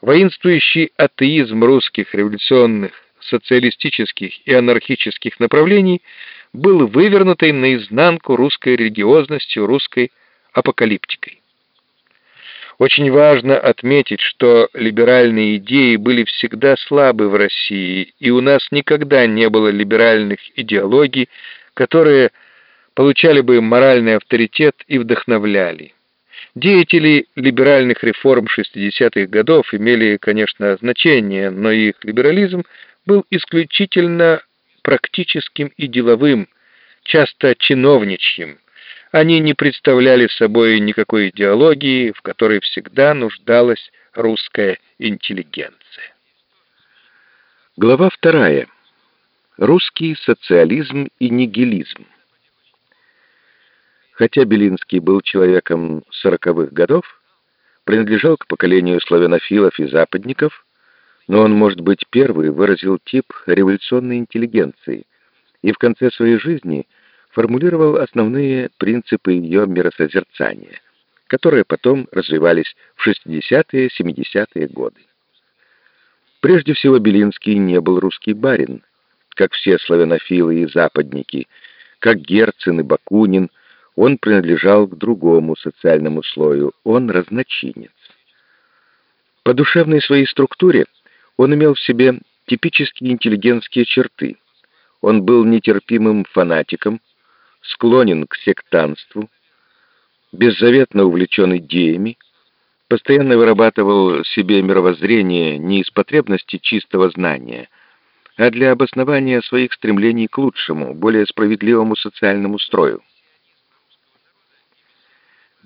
Воинствующий атеизм русских революционных, социалистических и анархических направлений был вывернутой наизнанку русской религиозностью, русской апокалиптикой. Очень важно отметить, что либеральные идеи были всегда слабы в России, и у нас никогда не было либеральных идеологий, которые получали бы моральный авторитет и вдохновляли. Деятели либеральных реформ 60-х годов имели, конечно, значение, но их либерализм был исключительно практическим и деловым, часто чиновничьим. Они не представляли собой никакой идеологии, в которой всегда нуждалась русская интеллигенция. Глава вторая. Русский социализм и нигилизм. Хотя Белинский был человеком сороковых годов, принадлежал к поколению славянофилов и западников, но он, может быть, первый выразил тип революционной интеллигенции и в конце своей жизни формулировал основные принципы ее миросозерцания, которые потом развивались в 60-е, 70-е годы. Прежде всего, Белинский не был русский барин, как все славянофилы и западники, как Герцен и Бакунин, он принадлежал к другому социальному слою, он разночинец. По душевной своей структуре он имел в себе типические интеллигентские черты. Он был нетерпимым фанатиком, склонен к сектанству, беззаветно увлечен идеями, постоянно вырабатывал себе мировоззрение не из потребности чистого знания, а для обоснования своих стремлений к лучшему, более справедливому социальному строю.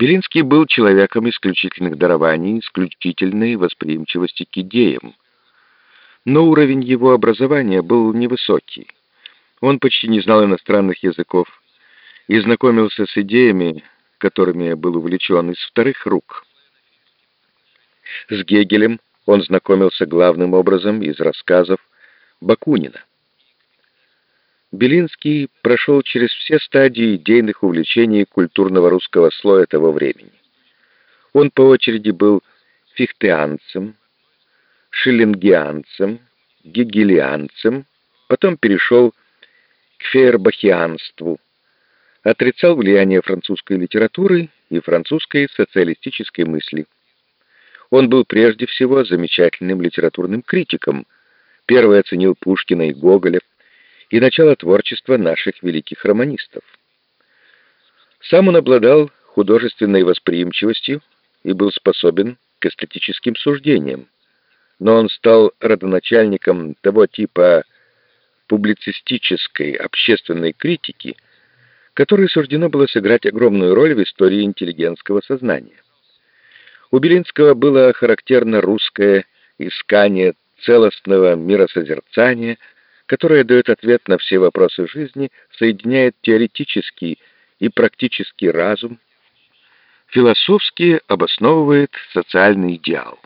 Белинский был человеком исключительных дарований, исключительной восприимчивости к идеям. Но уровень его образования был невысокий. Он почти не знал иностранных языков и знакомился с идеями, которыми был увлечен из вторых рук. С Гегелем он знакомился главным образом из рассказов Бакунина. Белинский прошел через все стадии идейных увлечений культурного русского слоя того времени. Он по очереди был фихтеанцем, шиллингианцем, гегелианцем, потом перешел к фейербахианству, отрицал влияние французской литературы и французской социалистической мысли. Он был прежде всего замечательным литературным критиком, первый оценил Пушкина и Гоголя, и начало творчества наших великих романистов. Сам он обладал художественной восприимчивостью и был способен к эстетическим суждениям, но он стал родоначальником того типа публицистической общественной критики, которой суждено было сыграть огромную роль в истории интеллигентского сознания. У Белинского было характерно русское искание целостного миросозерцания – которая дает ответ на все вопросы жизни, соединяет теоретический и практический разум, философски обосновывает социальный идеал.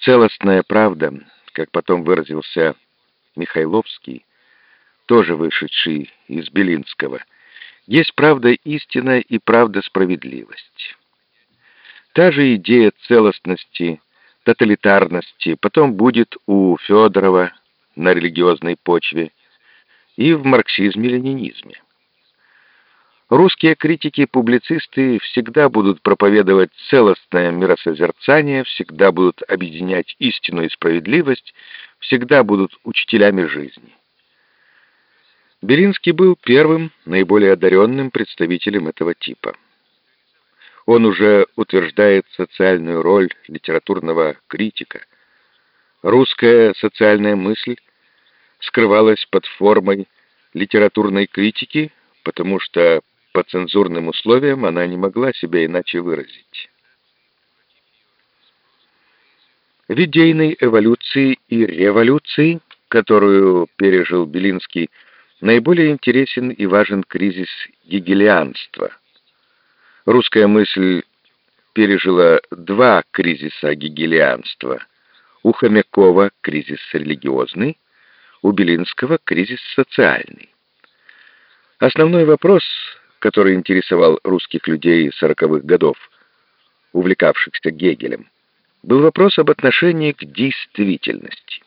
Целостная правда, как потом выразился Михайловский, тоже вышедший из Белинского, есть правда истина и правда справедливость. Та же идея целостности, тоталитарности потом будет у Федорова, на религиозной почве и в марксизме-ленинизме. Русские критики-публицисты всегда будут проповедовать целостное миросозерцание, всегда будут объединять истину и справедливость, всегда будут учителями жизни. Белинский был первым, наиболее одаренным представителем этого типа. Он уже утверждает социальную роль литературного критика. Русская социальная мысль скрывалась под формой литературной критики, потому что по цензурным условиям она не могла себя иначе выразить. В идейной эволюции и революции, которую пережил Белинский, наиболее интересен и важен кризис гегелианства. Русская мысль пережила два кризиса гегелианства. У Хомякова кризис религиозный, у Белинского кризис социальный. Основной вопрос, который интересовал русских людей сороковых годов, увлекавшихся Гегелем, был вопрос об отношении к действительности.